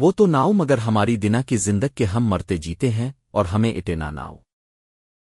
وہ تو ناؤ مگر ہماری دنا کی زندگ کے ہم مرتے جیتے ہیں اور ہمیں اٹے نہ ناؤ۔